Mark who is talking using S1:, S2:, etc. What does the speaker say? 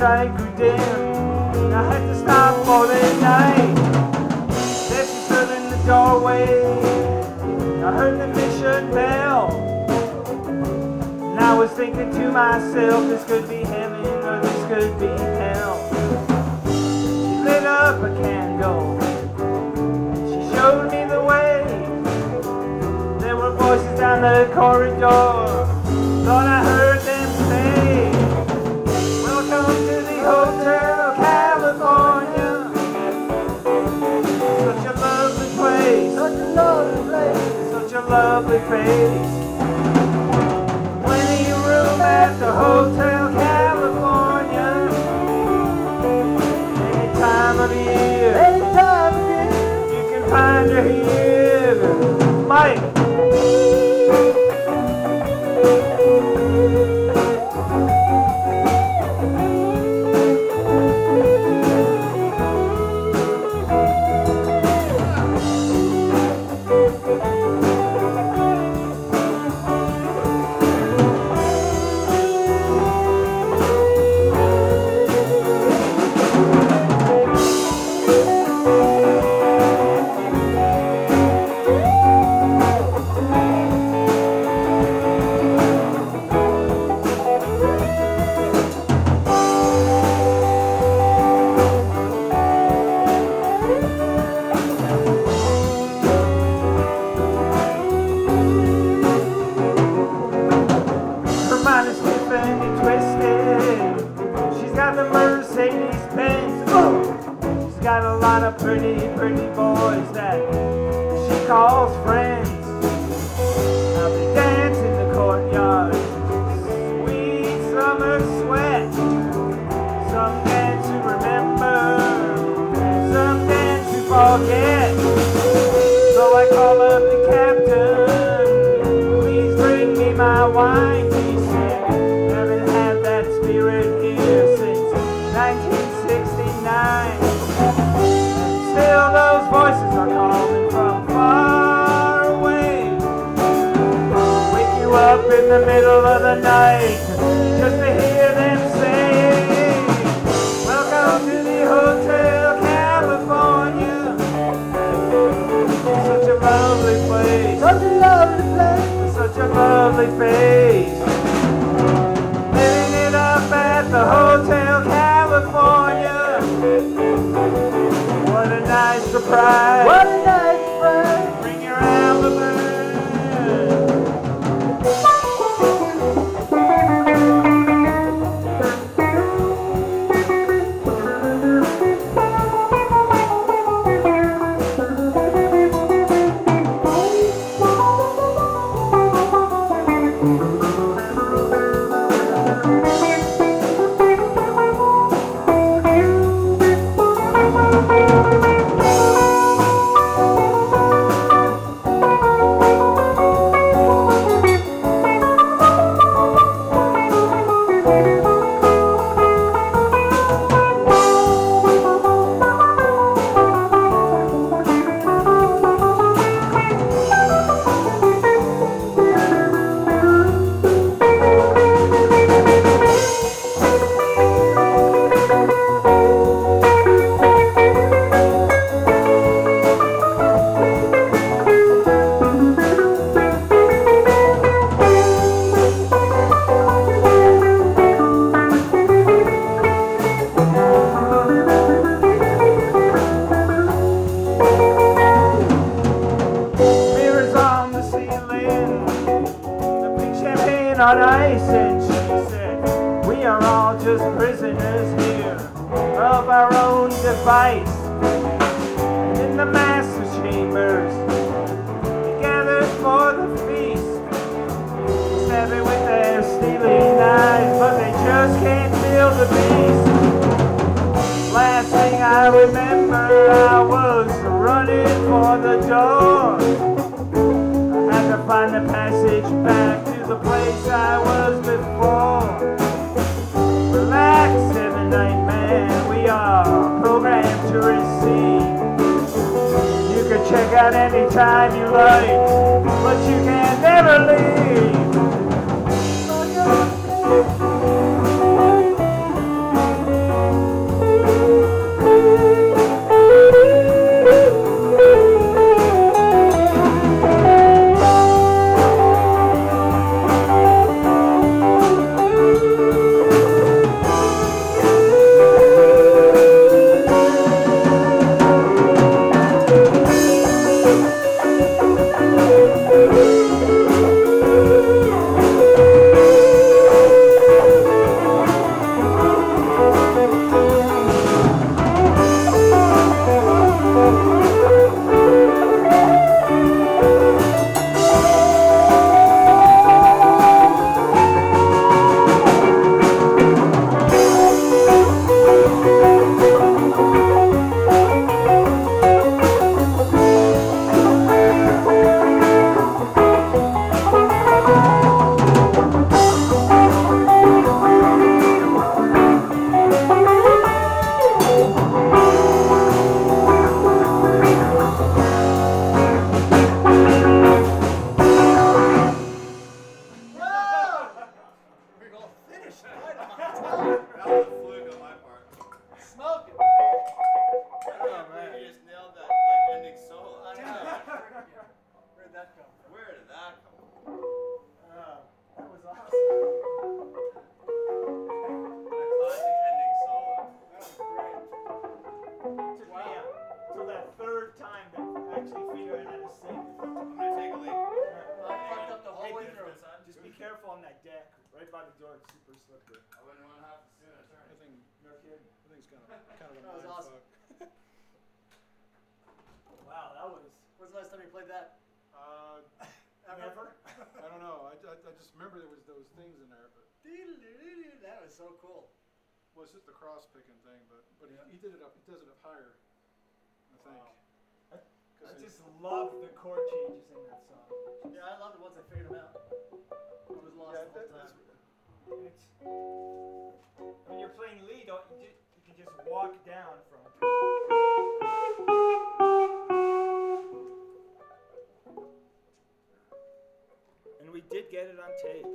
S1: my grew dim. I had to stop for the night. There she stood in the doorway. I heard the mission bell. And I was thinking to myself, this could be heaven or this could be hell. She lit up a candle. She showed me the way. There were voices down the corridor. Thought I lovely face. Plenty room at the Hotel California. Any time of year. Any time of year. You can find her here. Mike. Lot of pretty, pretty boys that she calls friends. They dance in the courtyard. Sweet summer sweat. Some dance to remember, some dance to forget. The middle of the night just to hear them say, Welcome to the Hotel California. Such a lovely place. Such a lovely place. Such a lovely face. Living it up at the Hotel California. What a nice surprise. Ice, and she said, We are all just prisoners here of our own device. And in the master chambers, they gathered for the feast. Stab with their steely knives, but they just can't feel the beast. Time you like, but you can never leave. Careful on that deck, right by the door. It's super slippery.
S2: I wouldn't want to have to soon a turn.
S3: I think,
S1: No kidding.
S3: I think it's kind of, kind of a
S4: That was
S3: mind
S4: awesome.
S3: fuck.
S1: Wow, that was
S4: When's the last time you played that?
S3: Uh,
S1: never.
S3: I don't know. I, I, I just remember there was those things in there, but
S4: That was so cool.
S3: well, it's just the cross picking thing. But but
S4: Yeah.
S3: he, he did it up. He does it up higher. I think.
S1: Wow. I-
S3: 'Cause
S1: I just love the chord changes in that song.
S4: Yeah, I loved it once I figured them out. I was lost
S3: yeah,
S4: the whole time.
S1: It's when you're playing lead, you, ju- you can just walk down from. And we did get it on tape.